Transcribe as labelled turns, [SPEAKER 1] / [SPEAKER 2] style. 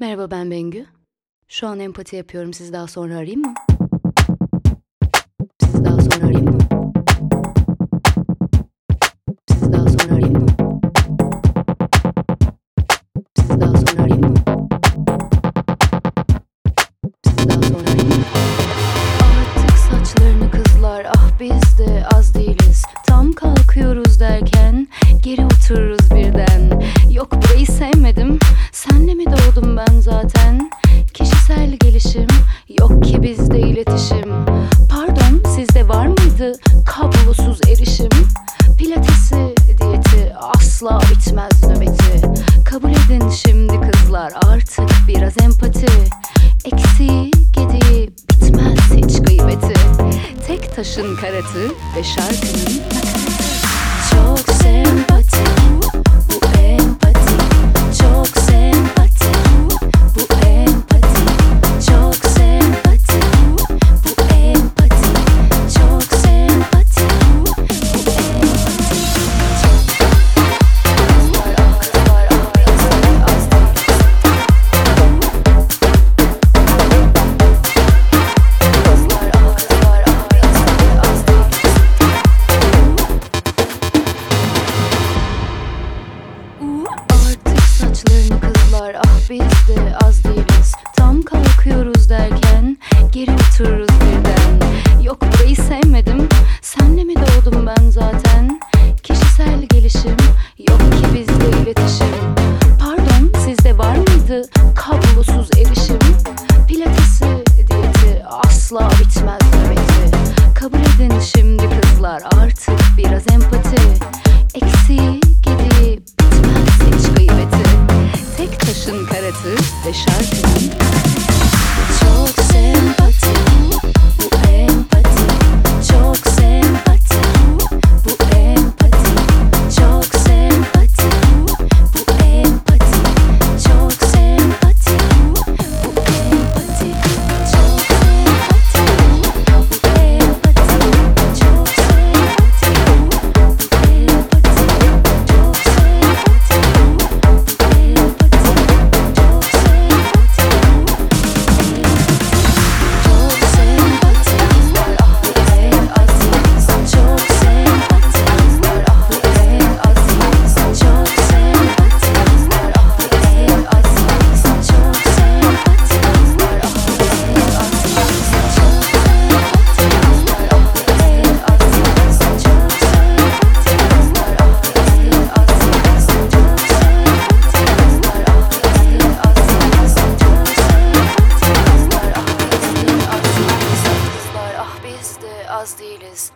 [SPEAKER 1] Merhaba ben Bengü. Şu an empati yapıyorum. Sizi daha sonra arayayım mı? Sizi daha sonra arayayım mı? Sizi daha sonra arayayım mı? Sizi daha sonra arayayım mı? Sizi daha sonra arayayım mı? Artık saçlarını kızlar ah biz de az değiliz. Tam kalkıyoruz Doğdum ben zaten? Kişisel gelişim yok ki bizde iletişim. Pardon sizde var mıydı kablosuz erişim? Pilatesi diyeti asla bitmez nöbeti. Kabul edin şimdi kızlar artık biraz empati. Eksiği gediği bitmez hiç gıybeti. Tek taşın karatı ve şarkının nakaratı. Biz de az değiliz. Tam kalkıyoruz derken geri otururuz birden. Yok burayı sevmedim senle mi doğdum ben zaten? Kişisel gelişim yok ki bizde iletişim. Pardon sizde var mıydı kablosuz erişim? Pilatesi diyeti asla bitmez nöbeti Kabul edin şimdi kızlar artık biraz empati. Eksiği Taşın karatı ve şarkının biz de az değiliz